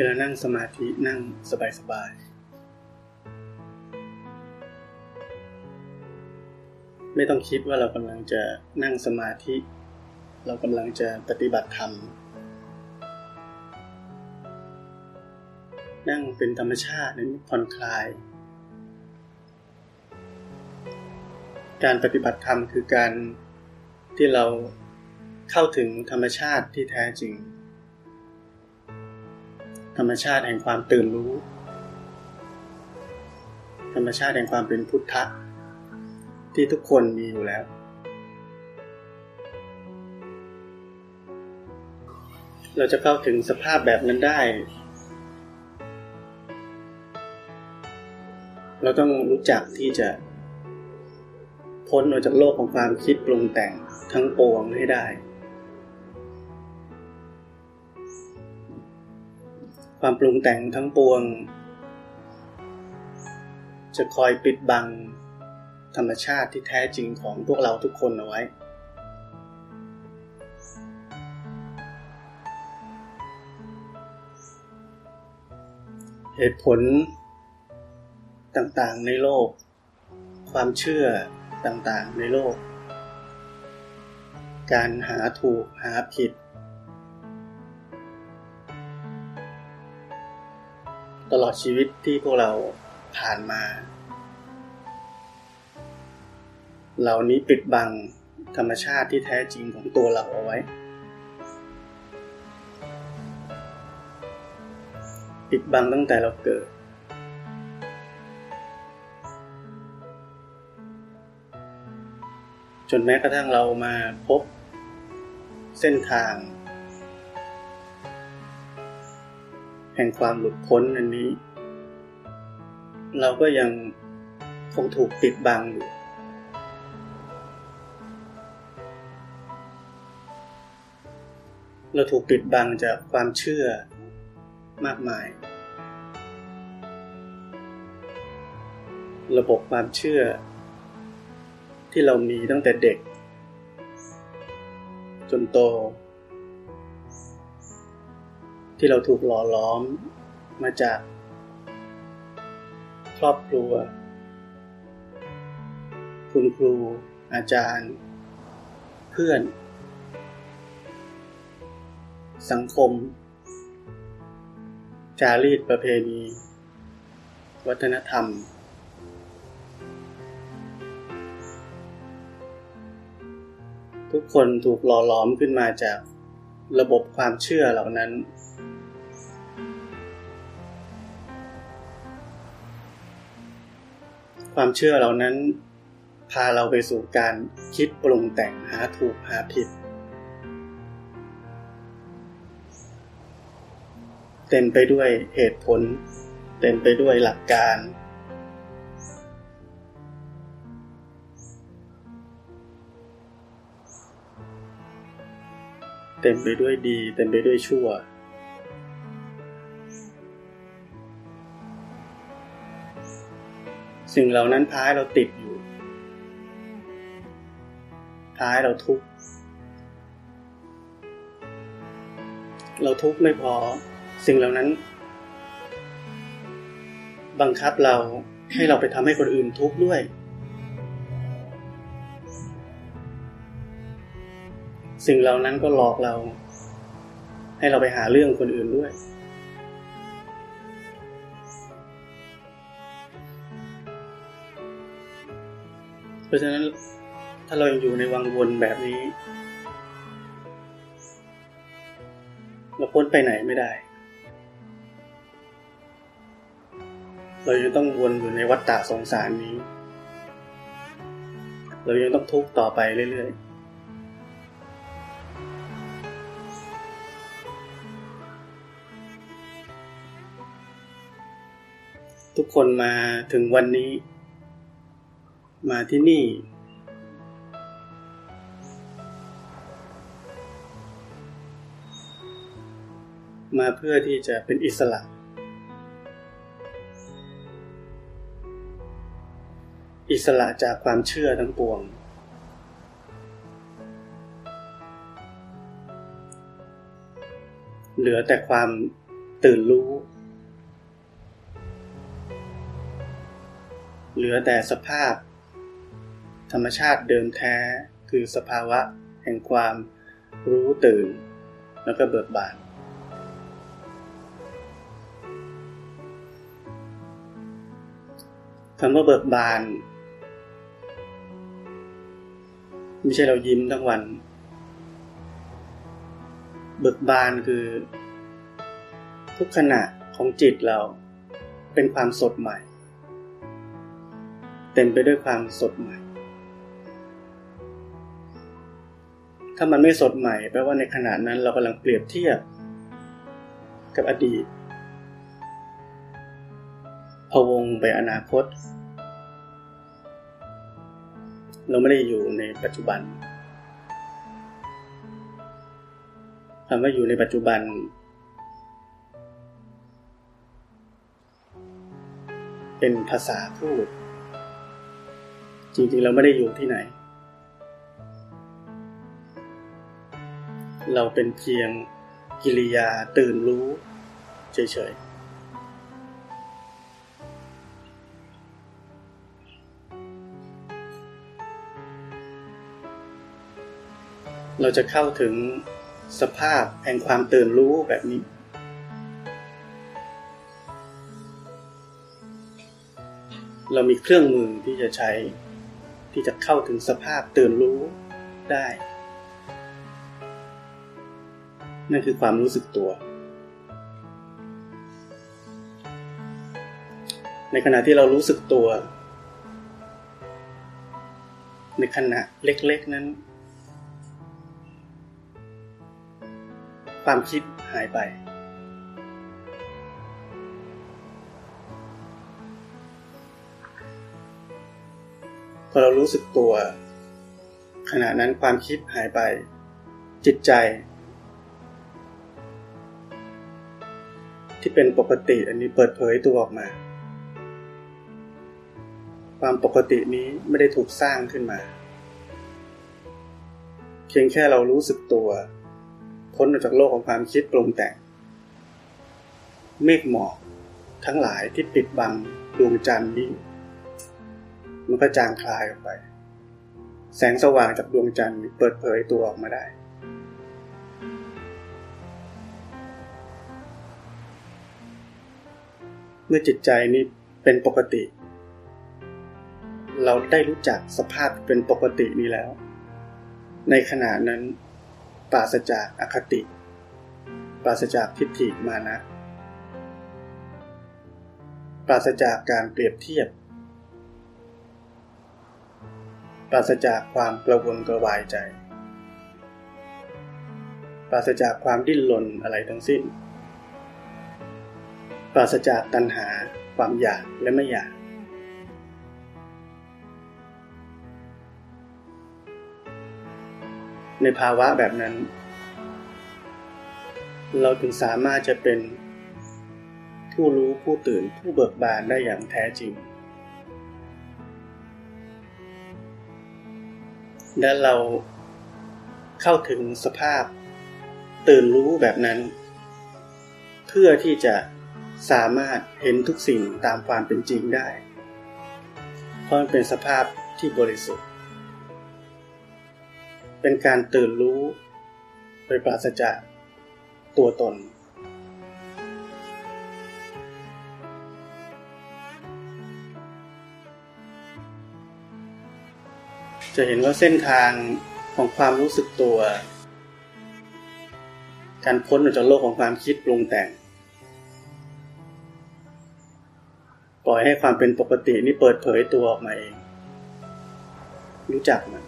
เวลานั่งสมาธินั่งสบายๆไม่ต้องคิดว่าเรากำลังจะนั่งสมาธิ เรากำลังจะปฏิบัติธรรม นั่งเป็นธรรมชาตินั้นผ่อนคลาย การปฏิบัติธรรมคือการที่เราเข้าถึงธรรมชาติที่แท้จริง ธรรมชาติแห่งความตื่นรู้ ธรรมชาติแห่งความเป็นพุทธะ ที่ทุกคนมีอยู่แล้ว เราจะเข้าถึงสภาพแบบนั้นได้ เราต้องรู้จักที่จะพ้นออกจากโลกของความคิดปรุงแต่งทั้งปวงให้ได้ ความปรุงแต่งทั้งปวง จะคอยปิดบัง ธรรมชาติที่แท้จริงของพวกเราทุกคนเอาไว้ เหตุผลต่างๆในโลก ความเชื่อต่างๆในโลก การหาถูกหาผิด ตลอดชีวิตที่พวกเราผ่านมา เหล่านี้ปิดบังธรรมชาติที่แท้จริงของตัวเราเอาไว้ ปิดบังตั้งแต่เราเกิด จนแม้กระทั่งเรามาพบเส้นทาง แห่งความหลุดพ้นอันนี้ เราก็ยังคงถูกปิดบังอยู่เราถูกปิดบังจากความเชื่อมากมาย ระบบความเชื่อ ที่เรามีตั้งแต่เด็ก จนโต ที่เราถูกหล่อล้อมมาจากครอบครัว คุณครู อาจารย์ เพื่อน สังคม จารีตประเพณี วัฒนธรรม ทุกคนถูกหล่อล้อมขึ้นมาจาก ระบบความเชื่อเหล่านั้น ความเชื่อเหล่านั้น พาเราไปสู่การคิดปรุงแต่งหาถูกหาผิด เต็มไปด้วยเหตุผล เต็มไปด้วยหลักการ เต็มไปด้วยดี เต็มไปด้วยชั่ว สิ่งเหล่านั้นพาให้เราติดอยู่พาให้เราทุกข์ เราทุกข์ไม่พอ สิ่งเหล่านั้น บังคับเราให้เราไปทำให้คนอื่นทุกข์ด้วย สิ่งเหล่านั้นก็หลอกเรา ให้เราไปหาเรื่องคนอื่นด้วย เพราะฉะนั้นถ้าเรายังอยู่ในวังวนแบบนี้เราพ้นไปไหนไม่ได้ เรายังต้องวนอยู่ในวัฏฏะสงสารนี้ เรายังต้องทุกข์ต่อไปเรื่อยๆ ทุกคนมาถึงวันนี้ มาที่นี่ มาเพื่อที่จะเป็นอิสระ อิสระจากความเชื่อทั้งปวง เหลือแต่ความตื่นรู้ เหลือแต่สภาพ ธรรมชาติเดิมแท้คือสภาวะแห่งความรู้ตื่น แล้วก็เบิกบานคำว่าเบิกบาน ไม่ใช่เรายิ้มทั้งวัน เบิกบานคือ ทุกขณะของจิตเราเป็นความสดใหม่ เต็มไปด้วยความสดใหม่ ถ้ามันไม่สดใหม่แปลว่าในขณะนั้นเรากำลังเปรียบเทียบ กับอดีตพวงไปอนาคต เราไม่ได้อยู่ในปัจจุบันคำว่าอยู่ในปัจจุบัน เป็นภาษาพูด จริงๆ เราไม่ได้อยู่ที่ไหน เราเป็นเพียงกิริยาตื่นรู้เฉยๆเราจะเข้าถึงสภาพแห่งความตื่นรู้แบบนี้ เรามีเครื่องมือที่จะใช้ ที่จะเข้าถึงสภาพตื่นรู้ได้ นั่นคือความรู้สึกตัว ในขณะที่เรารู้สึกตัว ในขณะเล็กๆนั้น ความคิดหายไป อเรารู้สึกตัว ขณะนั้นความคิดหายไป จิตใจ ที่เป็นปกติอันนี้เปิดเผยตัวออกมา ความปกตินี้ไม่ได้ถูกสร้างขึ้นมา เพียงแค่เรารู้สึกตัว พ้นออกจากโลกของความคิดปรุงแต่ง เมฆหมอกทั้งหลายที่ปิดบังดวงจันทร์นี้ มันก็จางคลายออกไป แสงสว่างจากดวงจันทร์เปิดเผยตัวออกมาได้ เมื่อจิตใจนี้เป็นปกติ เราได้รู้จักสภาพเป็นปกตินี้แล้ว ในขณะนั้นปราศจากอคติ ปราศจากทิฏฐิมานะ ปราศจากการเปรียบเทียบ ปราศจากความกระวนกระวายใจ ปราศจากความดิ้นรนอะไรทั้งสิ้น ปราศจากตัณหา ความอยากและไม่อยาก ในภาวะแบบนั้น เราถึงสามารถจะเป็นผู้รู้ผู้ตื่นผู้เบิกบานได้อย่างแท้จริง และเราเข้าถึงสภาพตื่นรู้แบบนั้น เพื่อที่จะสามารถเห็นทุกสิ่งตามความเป็นจริงได้ เพราะมันเป็นสภาพที่บริสุทธิ์ เป็นการตื่นรู้โดยปราศจากตัวตน จะเห็นว่าเส้นทางของความรู้สึกตัว การพ้นออกจากโลกของความคิดปรุงแต่ง ปล่อยให้ความเป็นปกตินี่เปิดเผยตัวออกมาเอง รู้จักมัน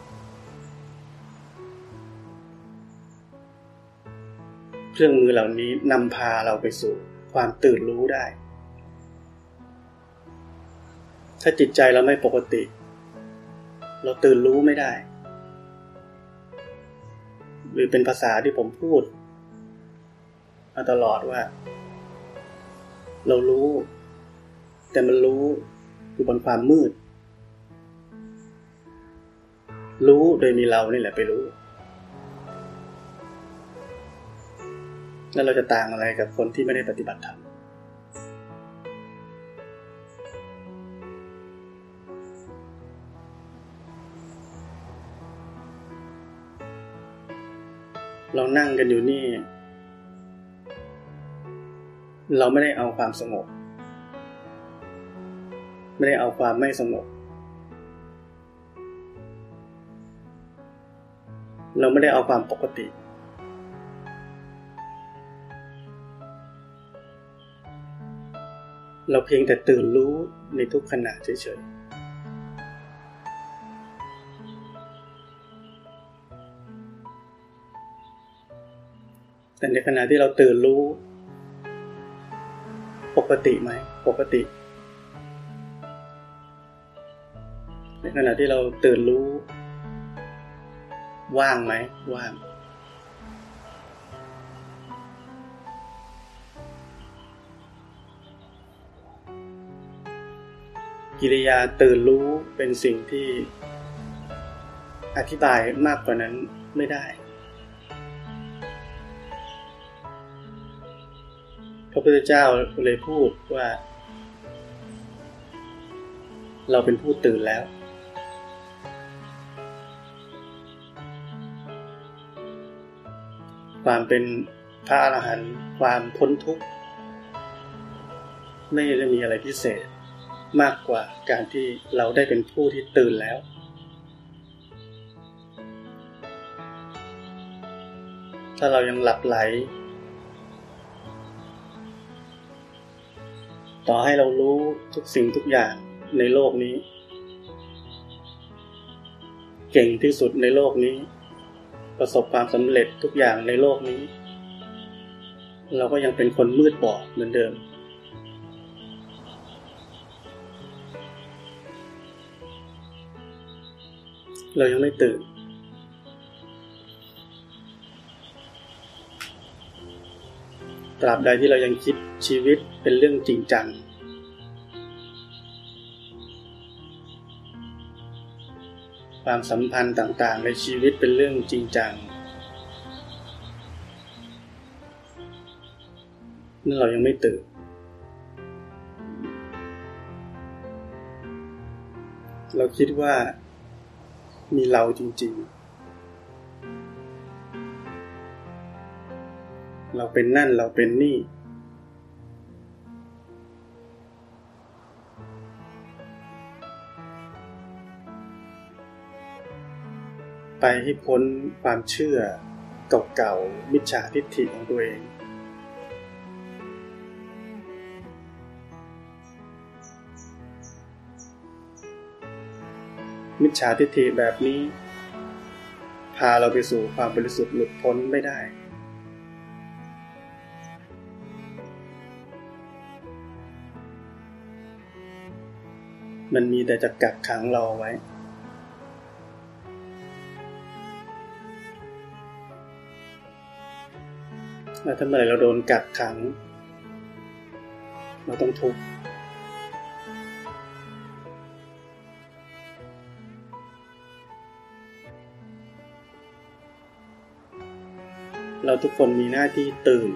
เครื่องมือเหล่านี้นำพาเราไปสู่ความตื่นรู้ได้ ถ้าจิตใจเราไม่ปกติ เราตื่นรู้ไม่ได้ หรือเป็นภาษาที่ผมพูด มาตลอดว่า เรารู้ แต่มันรู้อยู่บนความมืด รู้โดยมีเรานี่แหละไปรู้ แล้วเราจะต่างอะไรกับคนที่ไม่ได้ปฏิบัติธรรม เรานั่งกันอยู่นี่ เราไม่ได้เอาความสงบ ไม่ได้เอาความไม่สงบ เราไม่ได้เอาความปกติ เราเพียงแต่ตื่นรู้ในทุกขณะเฉยๆ ในขณะที่เราตื่นรู้ ปกติไหม ปกติ ในขณะที่เราตื่นรู้ ว่างไหม ว่าง กิริยาตื่นรู้เป็นสิ่งที่อธิบายมากกว่านั้นไม่ได้ พระพุทธเจ้าเลยพูดว่า เราเป็นผู้ตื่นแล้ว ความเป็นพระอรหันต์ความพ้นทุกข์ ไม่ได้มีอะไรพิเศษมากกว่าการที่เราได้เป็นผู้ที่ตื่นแล้ว ถ้าเรายังหลับไหล ต่อให้เรารู้ทุกสิ่งทุกอย่างในโลกนี้ เก่งที่สุดในโลกนี้ ประสบความสำเร็จทุกอย่างในโลกนี้ เราก็ยังเป็นคนมืดบอดเหมือนเดิม เรายังไม่ตื่น ตราบใดที่เรายังคิดชีวิตเป็นเรื่องจริงจัง ความสัมพันธ์ต่างๆ ในชีวิตเป็นเรื่องจริงจังนั่นเรายังไม่ตื่น เราคิดว่ามีเราจริง ๆ เราเป็นนั่นเราเป็นนี่ ไปให้พ้นความเชื่อเก่าๆมิจฉาทิฏฐิของตัวเองมิจฉาทิฏฐิแบบนี้ พาเราไปสู่ความบริสุทธิ์หลุดพ้นไม่ได้ มันมีแต่จะกักขังเราไว้ แล้วถ้าเมื่อไรเราโดนกักขัง เราต้องทุกข์เราทุกคนมีหน้าที่ตื่น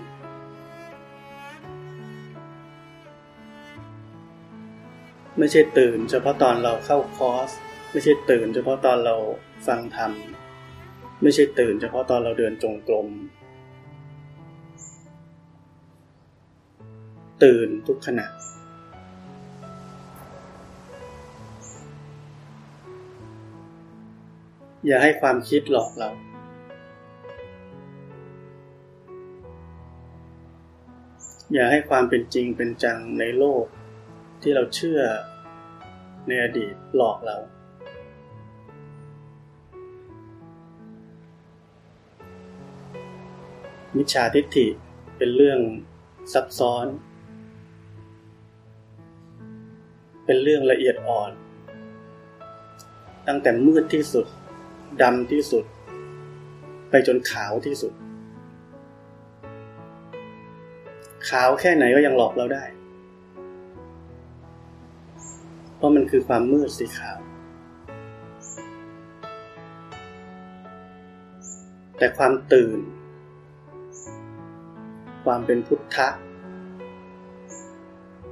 ไม่ใช่ตื่น เฉพาะตอนเราเข้าคอร์ส ไม่ใช่ตื่น เฉพาะตอนเราฟังธรรม ไม่ใช่ตื่น เฉพาะตอนเราเดินจงกรม ตื่นทุกขณะอย่าให้ความคิดหลอกเรา อย่าให้ความเป็นจริงเป็นจังในโลก ที่เราเชื่อในอดีตหลอกเรา มิจฉาทิฏฐิเป็นเรื่องซับซ้อน เป็นเรื่องละเอียดอ่อน ตั้งแต่มืดที่สุดดำที่สุด ไปจนขาวที่สุด ขาวแค่ไหนก็ยังหลอกเราได้ ราะมันคือความมืดสีขาว แต่ความตื่น ความเป็นพุทธะ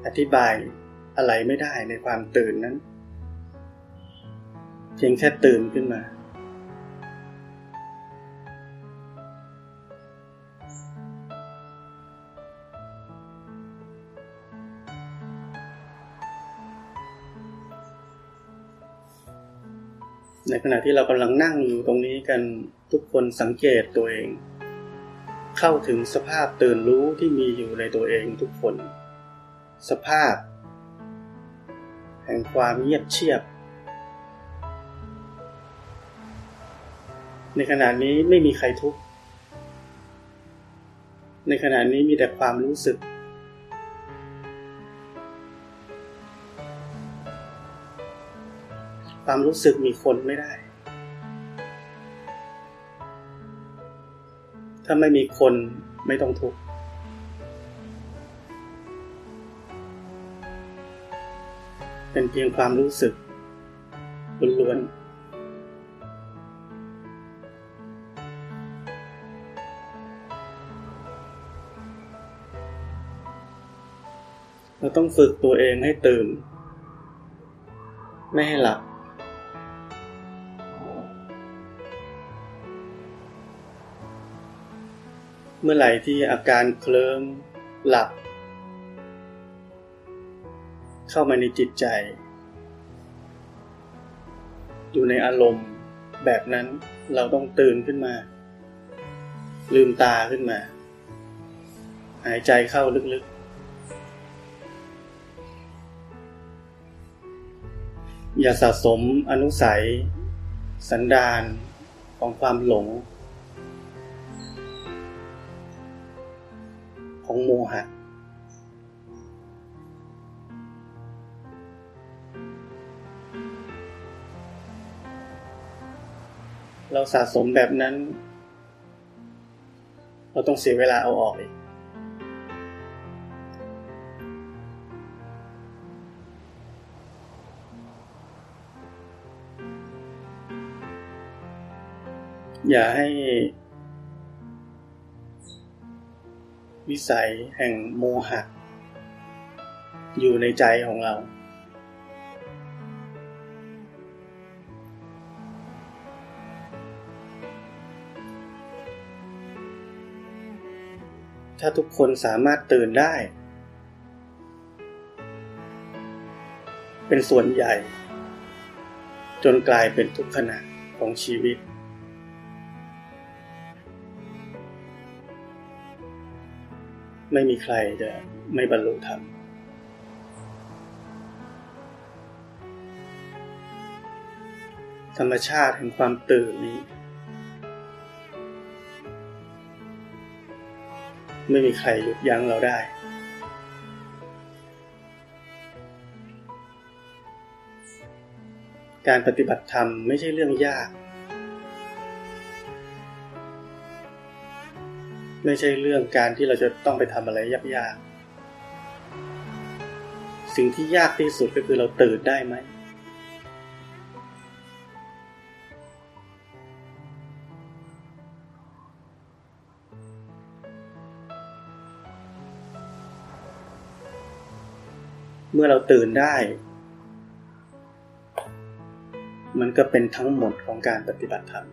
อธิบายอะไรไม่ได้ในความตื่นนั้น เพียงแค่ตื่นขึ้นมา ในขณะที่เรากำลังนั่งอยู่ตรงนี้กันทุกคนสังเกตตัวเอง เข้าถึงสภาพตื่นรู้ที่มีอยู่ในตัวเองทุกคน สภาพ แห่งความเงียบเชียบ ในขณะนี้ไม่มีใครทุกข์ในขณะนี้มีแต่ความรู้สึก ความรู้สึกมีคนไม่ได้ ถ้าไม่มีคนไม่ต้องทุกข์ เป็นเพียงความรู้สึกล้วนเราต้องฝึกตัวเองให้ตื่น ไม่ให้หลับ เมื่อไหร่ที่อาการเคลิ้มหลับ เข้ามาในจิตใจ อยู่ในอารมณ์แบบนั้นเราต้องตื่นขึ้นมา ลืมตาขึ้นมา หายใจเข้าลึกๆ อย่าสะสมอนุสัย สันดานของความหลง ของโมหะ เราสะสมแบบนั้น เราต้องเสียเวลาเอาออกอีกอย่าให้ วิสัยแห่งโมหะ อยู่ในใจของเรา ถ้าทุกคนสามารถตื่นได้ เป็นส่วนใหญ่ จนกลายเป็นทุกขณะของชีวิต ไม่มีใครจะไม่บรรลุธรรมธรรมชาติแห่งความตื่นนี้ ไม่มีใครหยุดยั้งเราได้ การปฏิบัติธรรมไม่ใช่เรื่องยาก ไม่ใช่เรื่องการที่เราจะต้องไปทำอะไรยากๆ สิ่งที่ยากที่สุดก็คือเราตื่นได้ไหม เมื่อเราตื่นได้ มันก็เป็นทั้งหมดของการปฏิบัติธรรม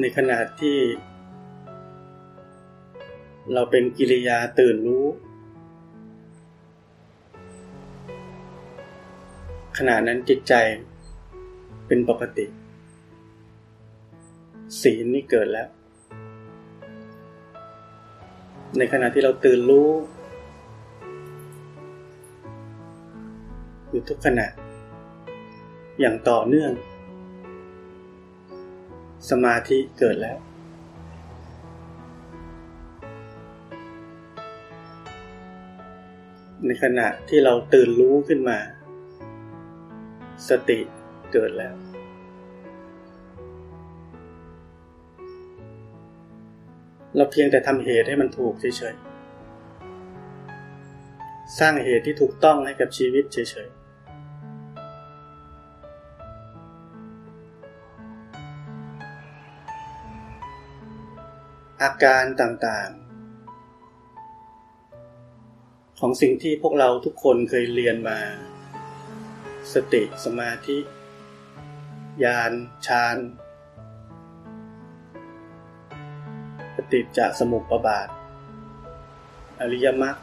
ในขณะที่ เราเป็นกิริยาตื่นรู้ ขณะนั้นจิตใจเป็นปกติ ศีลนี่เกิดแล้ว ในขณะที่เราตื่นรู้อยู่ทุกขณะ อย่างต่อเนื่อง สมาธิเกิดแล้ว ในขณะที่เราตื่นรู้ขึ้นมา สติเกิดแล้ว เราเพียงแต่ทำเหตุให้มันถูกเฉยๆ สร้างเหตุที่ถูกต้องให้กับชีวิตเฉยๆ การต่างๆ ของสิ่งที่พวกเราทุกคนเคยเรียนมา สติสมาธิญาณฌานปฏิจจสมุปบาท อริยมรรค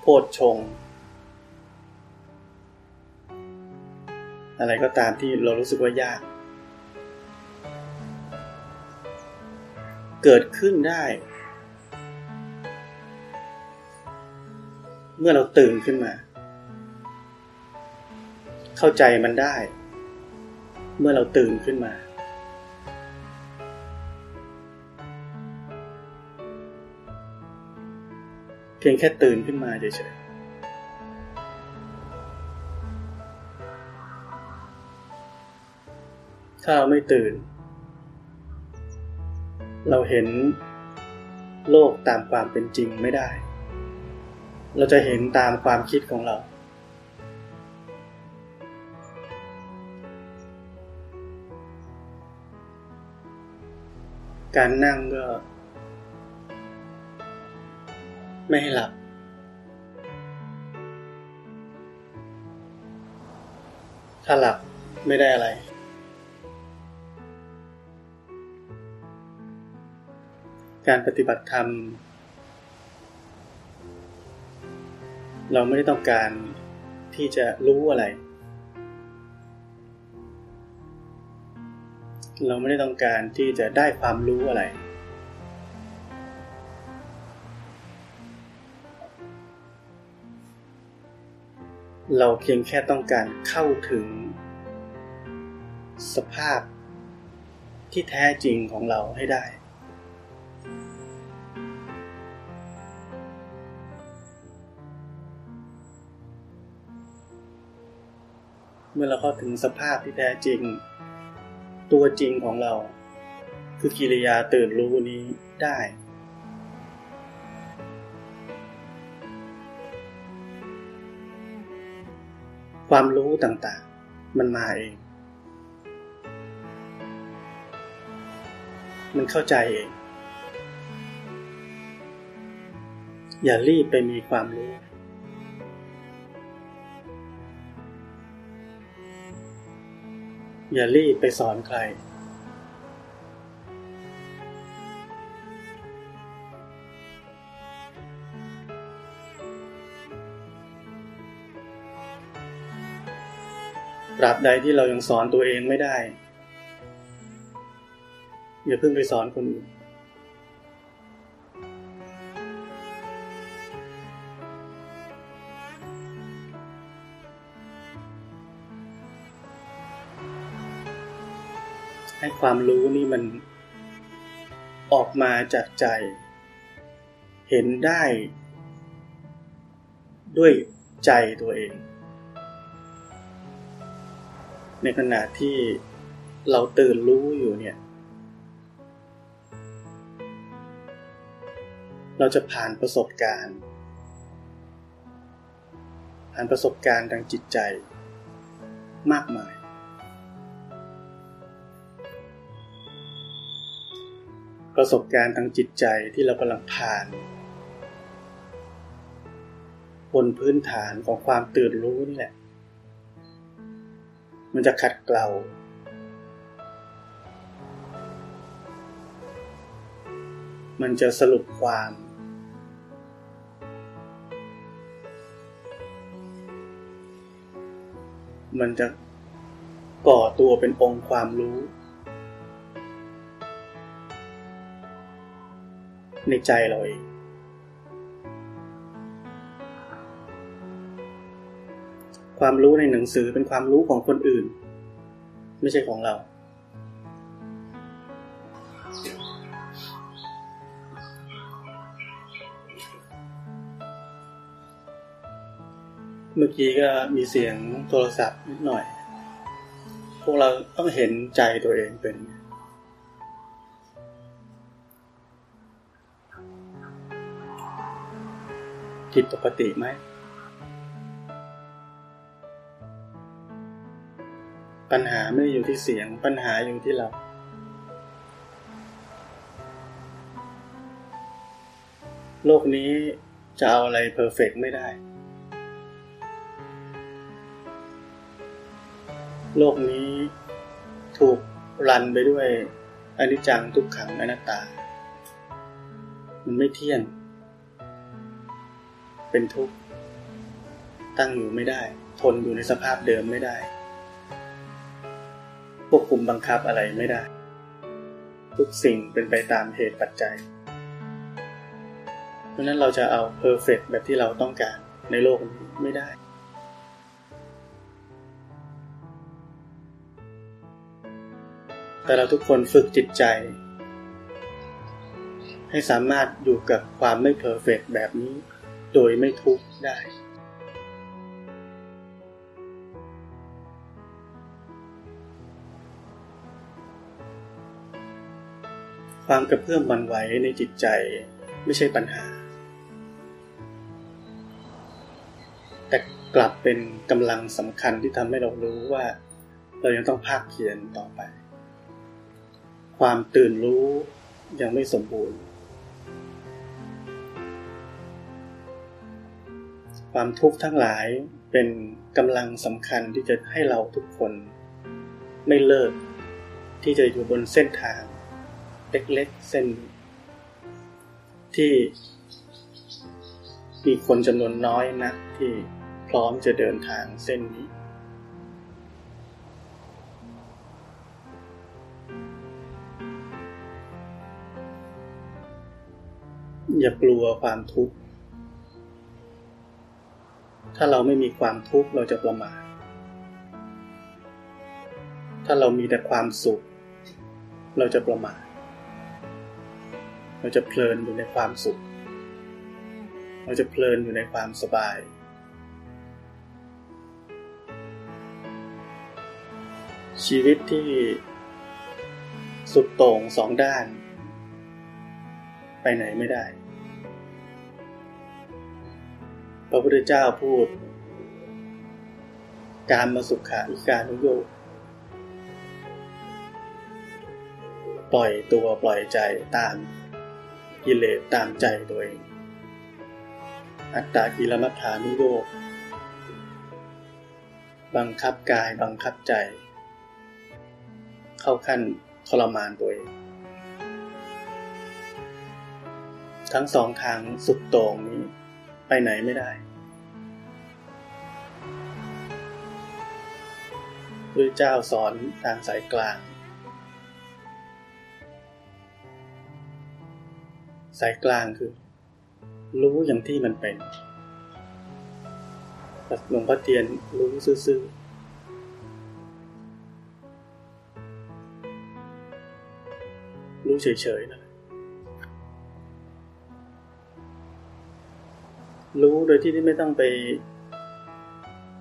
โพชฌงอะไรก็ตามที่เรารู้สึกว่ายาก เกิดขึ้นได้ เมื่อเราตื่นขึ้นมา เข้าใจมันได้ เมื่อเราตื่นขึ้นมา เพียงแค่ตื่นขึ้นมาเฉยๆถ้าเราไม่ตื่น เราเห็นโลกตามความเป็นจริงไม่ได้ เราจะเห็นตามความคิดของเรา การนั่งก็ ไม่ให้หลับ ถ้าหลับไม่ได้อะไร การปฏิบัติธรรม เราไม่ได้ต้องการที่จะรู้อะไร เราไม่ได้ต้องการที่จะได้ความรู้อะไร เราเพียงแค่ต้องการเข้าถึง สภาพที่แท้จริงของเราให้ได้ เมื่อเราเข้าถึงสภาพที่แท้จริง ตัวจริงของเรา คือกิริยาตื่นรู้นี้ได้ความรู้ต่างๆ มันมาเอง มันเข้าใจเอง อย่ารีบไปมีความรู้ อย่ารีบไปสอนใคร ตราบใดที่เรายังสอนตัวเองไม่ได้ อย่าเพิ่งไปสอนคนอื่น ให้ความรู้นี่มันออกมาจากใจ เห็นได้ ด้วยใจตัวเอง ในขณะที่เราตื่นรู้อยู่เนี่ย เราจะผ่านประสบการณ์ ผ่านประสบการณ์ทางจิตใจมากมาย ประสบการณ์ทางจิตใจที่เรากำลังผ่าน บนพื้นฐานของความตื่นรู้นี่แหละ มันจะขัดเกลามันจะสรุปความ มันจะก่อตัวเป็นองค์ความรู้ ในใจเราเอง ความรู้ในหนังสือเป็นความรู้ของคนอื่น ไม่ใช่ของเรา เมื่อกี้ก็มีเสียงโทรศัพท์นิดหน่อย พวกเราต้องเห็นใจตัวเองเป็น ผิดปกติไหม ปัญหาไม่ได้อยู่ที่เสียง ปัญหาอยู่ที่เรา โลกนี้จะเอาอะไรเพอร์เฟกไม่ได้ โลกนี้ถูกรันไปด้วยอนิจจังทุกขังอนัตตา มันไม่เที่ยง เป็นทุกข์ ตั้งอยู่ไม่ได้ ทนอยู่ในสภาพเดิมไม่ได้ ควบคุมบังคับอะไรไม่ได้ ทุกสิ่งเป็นไปตามเหตุปัจจัย เพราะนั้นเราจะเอาเพอร์เฟกแบบที่เราต้องการในโลกนี้ไม่ได้แต่เราทุกคนฝึกจิตใจ ให้สามารถอยู่กับความไม่เพอร์เฟกแบบนี้ โดยไม่ทุกข์ได้ ความกระเพื่อมบันไหวในจิตใจไม่ใช่ปัญหา แต่กลับเป็นกำลังสำคัญที่ทำให้เรารู้ว่า เรายังต้องภาคเพียรต่อไป ความตื่นรู้ยังไม่สมบูรณ์ ความทุกข์ทั้งหลายเป็นกำลังสำคัญที่จะให้เราทุกคน ไม่เลิก ที่จะอยู่บนเส้นทาง เล็กๆเส้น ที่มีคนจำนวนน้อยนะที่พร้อมจะเดินทางเส้นนี้ อย่ากลัวความทุกข์ ถ้าเราไม่มีความทุกข์เราจะประมาท ถ้าเรามีแต่ความสุข เราจะประมาท เราจะเพลินอยู่ในความสุข เราจะเพลินอยู่ในความสบาย ชีวิตที่สุดโต่งสองด้าน ไปไหนไม่ได้ ระพุทธเจ้าพูด การมาสุขาอิการุโยกปล่อยตัวปล่อยใจตามกิเลสตามใจตัวเอง อัตตากิลมัฏฐานุโยกบังคับกายบังคับใจ เข้าขั้นทรมานตัวเอง ทั้งสองทางสุดโต่งนี้ไปไหนไม่ได้ พระเจ้าสอนทางสายกลาง สายกลางคือ รู้อย่างที่มันเป็นหลวงพ่อเทียนรู้ซื่อๆรู้เฉยๆนะรู้โดยที่ไม่ต้องไป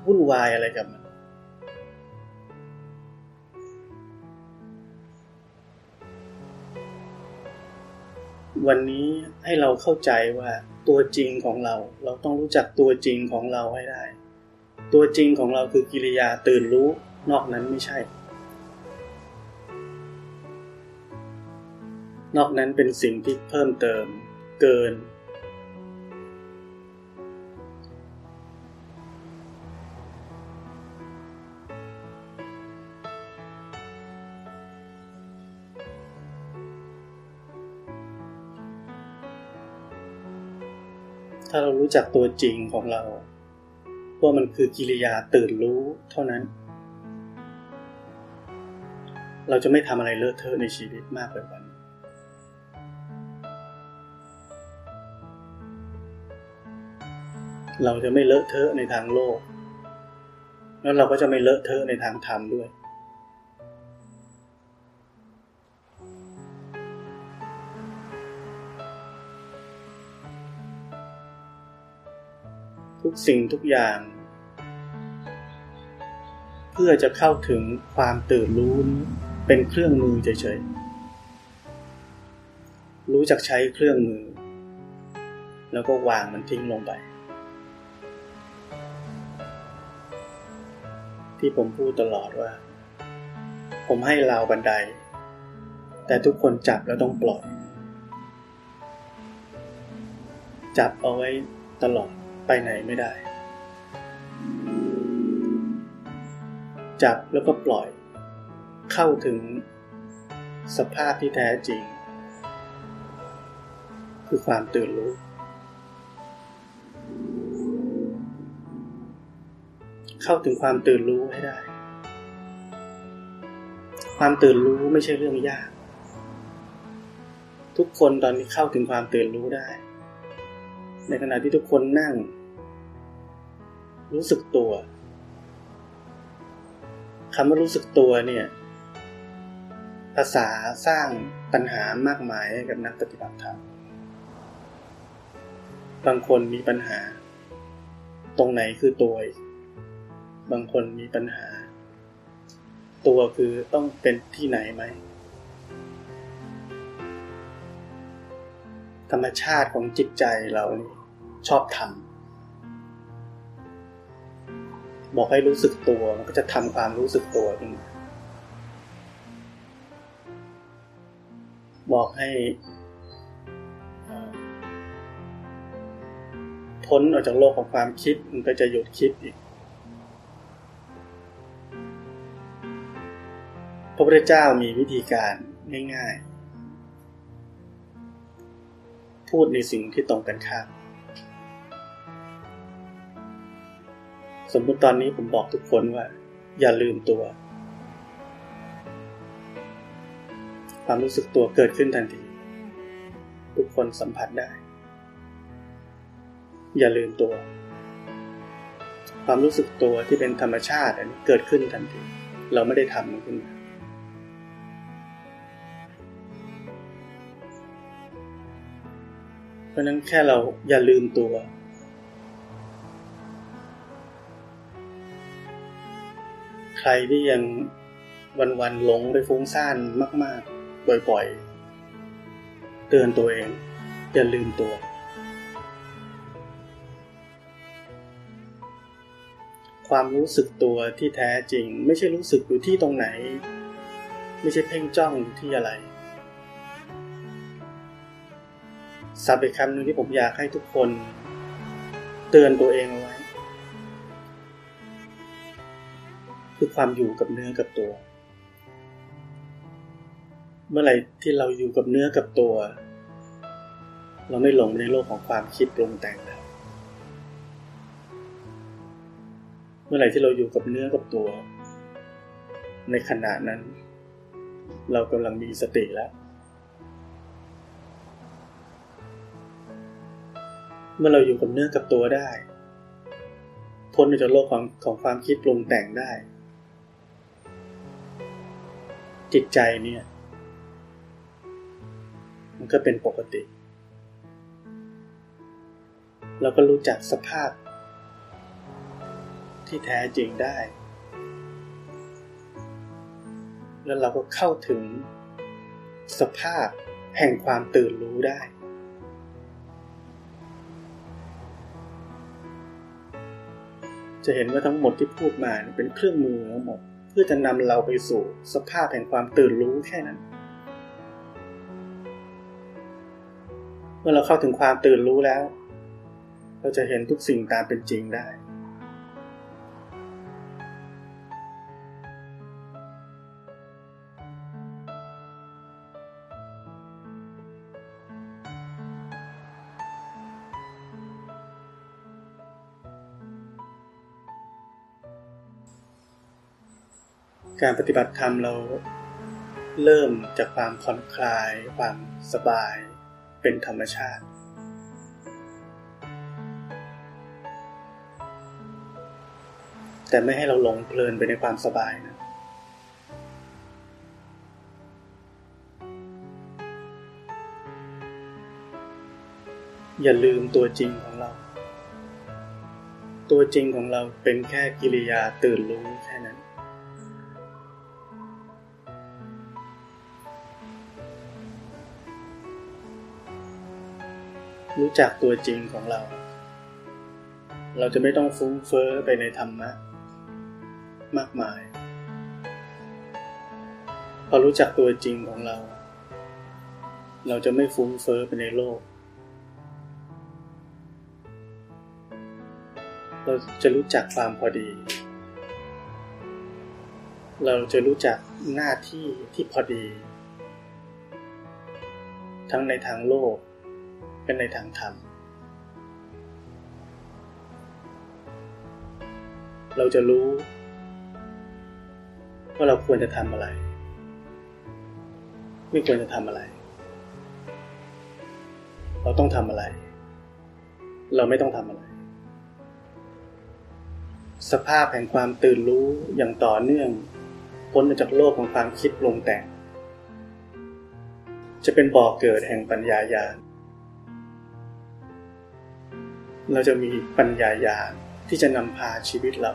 วุ่นวายอะไรกับมัน วันนี้ให้เราเข้าใจว่าตัวจริงของเรา เราต้องรู้จักตัวจริงของเราให้ได้ ตัวจริงของเราคือกิริยาตื่นรู้นอกนั้นไม่ใช่ นอกนั้นเป็นสิ่งที่เพิ่มเติม เกิน ถ้าเรารู้จักตัวจริงของเรา ว่ามันคือกิริยาตื่นรู้เท่านั้น เราจะไม่ทำอะไรเลอะเทอะในชีวิตมากไปกว่านี้เราจะไม่เลอะเทอะในทางโลก แล้วเราก็จะไม่เลอะเทอะในทางธรรมด้วย กสิ่งทุกอย่าง เพื่อจะเข้าถึงความตื่นรู้เป็นเครื่องมือเฉยๆ รู้จักใช้เครื่องมือ แล้วก็วางมันทิ้งลงไป ที่ผมพูดตลอดว่า ผมให้ราวบันได แต่ทุกคนจับแล้วต้องปล่อย จับเอาไว้ตลอด ไปไหนไม่ได้ จับแล้วก็ปล่อย เข้าถึงสภาพที่แท้จริง คือความตื่นรู้ เข้าถึงความตื่นรู้ให้ได้ ความตื่นรู้ไม่ใช่เรื่องยาก ทุกคนตอนนี้เข้าถึงความตื่นรู้ได้ ในขณะที่ทุกคนนั่ง รู้สึกตัวคำว่ารู้สึกตัวเนี่ยภาษาสร้างปัญหามากมายให้กับนักปฏิบัติธรรม บางคนมีปัญหา ตรงไหนคือตัว บางคนมีปัญหา ตัวคือต้องเป็นที่ไหนไหม ธรรมชาติของจิตใจเรานี่ชอบทำบอกให้รู้สึกตัวมันก็จะทำความรู้สึกตัวขึ้นมาบอกให้พ้นออกจากโลกของความคิดมันก็จะหยุดคิดอีกพระพุทธเจ้ามีวิธีการง่ายๆ พูดในสิ่งที่ตรงกันข้าม สมมติตอนนี้ผมบอกทุกคนว่า อย่าลืมตัว ความรู้สึกตัวเกิดขึ้นทันที ทุกคนสัมผัสได้ อย่าลืมตัว ความรู้สึกตัวที่เป็นธรรมชาติอันนี้เกิดขึ้นทันที เราไม่ได้ทำมันขึ้นมาะนั้นแค่เราอย่าลืมตัว ใครที่ยังวันๆหลงไปฟุ้งซ่านมาก ๆ บ่อยๆ เตือนตัวเอง อย่าลืมตัว ความรู้สึกตัวที่แท้จริง ไม่ใช่รู้สึกอยู่ที่ตรงไหน ไม่ใช่เพ่งจ้องอยู่ที่อะไร สับอีกคำหนึ่งที่ผมอยากให้ทุกคน เตือนตัวเองเอาไว้ คือความอยู่กับเนื้อกับตัว เมื่อไหร่ที่เราอยู่กับเนื้อกับตัว เราไม่หลงในโลกของความคิดปรุงแต่งแล้ว เมื่อไหร่ที่เราอยู่กับเนื้อกับตัว ในขณะนั้น เรากำลังมีสติแล้ว เมื่อเราอยู่กับเนื้อกับตัวได้ พ้นจากโลกของของความคิดปรุงแต่งได้ จิตใจเนี่ย มันก็เป็นปกติ เราก็รู้จักสภาพ ที่แท้จริงได้ แล้วเราก็เข้าถึงสภาพแห่งความตื่นรู้ได้ จะเห็นว่าทั้งหมดที่พูดมาเป็นเครื่องมือทั้งหมด เพื่อจะนำเราไปสู่สภาพแห่งความตื่นรู้แค่นั้น เมื่อเราเข้าถึงความตื่นรู้แล้ว เราจะเห็นทุกสิ่งตามเป็นจริงได้ การปฏิบัติธรรมเราเริ่มจากความผ่อนคลาย ความสบาย เป็นธรรมชาติ แต่ไม่ให้เราหลงเพลินไปในความสบายนะอย่าลืมตัวจริงของเรา ตัวจริงของเราเป็นแค่กิริยาตื่นรู้แรู้จักตัวจริงของเรา เราจะไม่ต้องฟุ้งเฟ้อไปในธรรมะ มากมาย พอรู้จักตัวจริงของเรา เราจะไม่ฟุ้งเฟ้อไปในโลก เราจะรู้จักความพอดี เราจะรู้จักหน้าที่ที่พอดี ทั้งในทางโลก เป็นในทางธรรม เราจะรู้ ว่าเราควรจะทำอะไร ไม่ควรจะทำอะไร เราต้องทำอะไร เราไม่ต้องทำอะไร สภาพแห่งความตื่นรู้อย่างต่อเนื่องพ้นจากโลกของความคิดปรุงแต่ง จะเป็นบ่อกเกิดแห่งปัญญาญาณ เราจะมีปัญญาญาณที่จะนำพาชีวิตเรา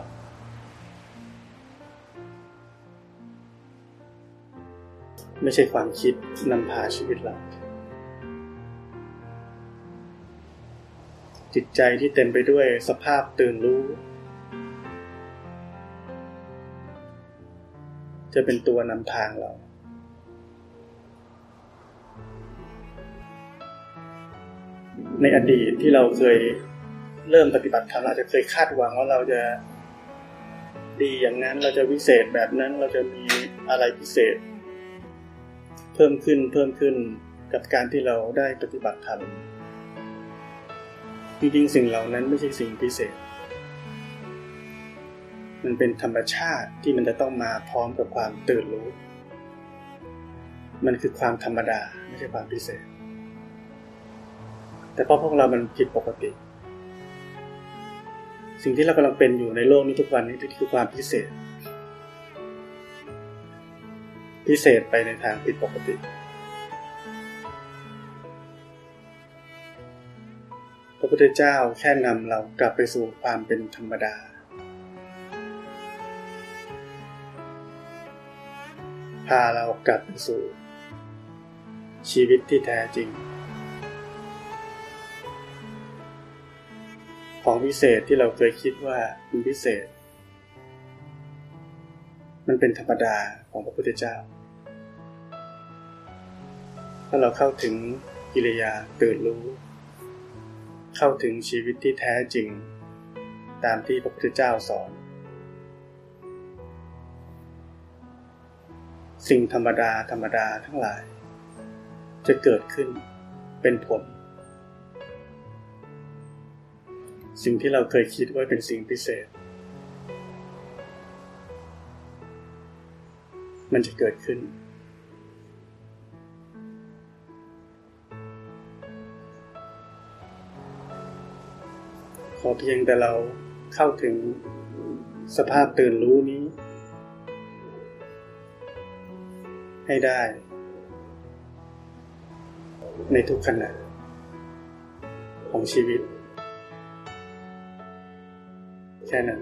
ไม่ใช่ความคิดนำพาชีวิตเรา จิตใจที่เต็มไปด้วยสภาพตื่นรู้ จะเป็นตัวนำทางเราในอดีตที่เราเคย เริ่มปฏิบัติธรรมอาจจะเคยคาดหวังว่าเราจะดีอย่างนั้นเราจะวิเศษแบบนั้นเราจะมีอะไรพิเศษ เพิ่มขึ้นเพิ่มขึ้นกับการที่เราได้ปฏิบัติธรรมจริงๆสิ่งเหล่านั้นไม่ใช่สิ่งพิเศษ มันเป็นธรรมชาติที่มันจะต้องมาพร้อมกับความตื่นรู้ มันคือความธรรมดาไม่ใช่ความพิเศษ แต่เพราะพวกเรามันผิดปกติ สิ่งที่เรากำลังเป็นอยู่ในโลกนี้ทุกวันนี้คือความพิเศษ พิเศษไปในทางผิดปกติ พระพุทธเจ้าแค่นำเรากลับไปสู่ความเป็นธรรมดา พาเรากลับไปสู่ชีวิตที่แท้จริง ของพิเศษที่เราเคยคิดว่าเป็นพิเศษ มันเป็นธรรมดาของพระพุทธเจ้า ถ้าเราเข้าถึงกิริยาตื่นรู้ เข้าถึงชีวิตที่แท้จริง ตามที่พระพุทธเจ้าสอน สิ่งธรรมดาธรรมดาทั้งหลาย จะเกิดขึ้นเป็นผล สิ่งที่เราเคยคิดว่าเป็นสิ่งพิเศษ มันจะเกิดขึ้น ขอเพียงแต่เราเข้าถึงสภาพตื่นรู้นี้ ให้ได้ ในทุกขณะของชีวิต แค่นั้น